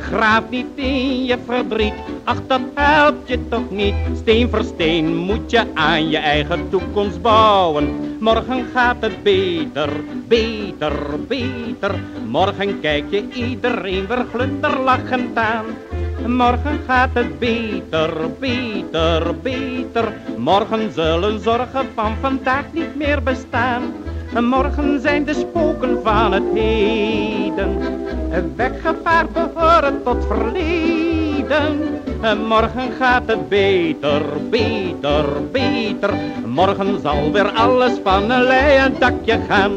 Graaf niet in je verdriet, ach dat helpt je toch niet. Steen voor steen moet je aan je eigen toekomst bouwen. Morgen gaat het beter, beter, beter. Morgen kijk je iedereen weer glunderlachend aan. Morgen gaat het beter, beter, beter. Morgen zullen zorgen van vandaag niet meer bestaan. Morgen zijn de spoken van het heden. Weggevaard behoren tot verleden. Morgen gaat het beter, beter, beter. Morgen zal weer alles van een leien dakje gaan.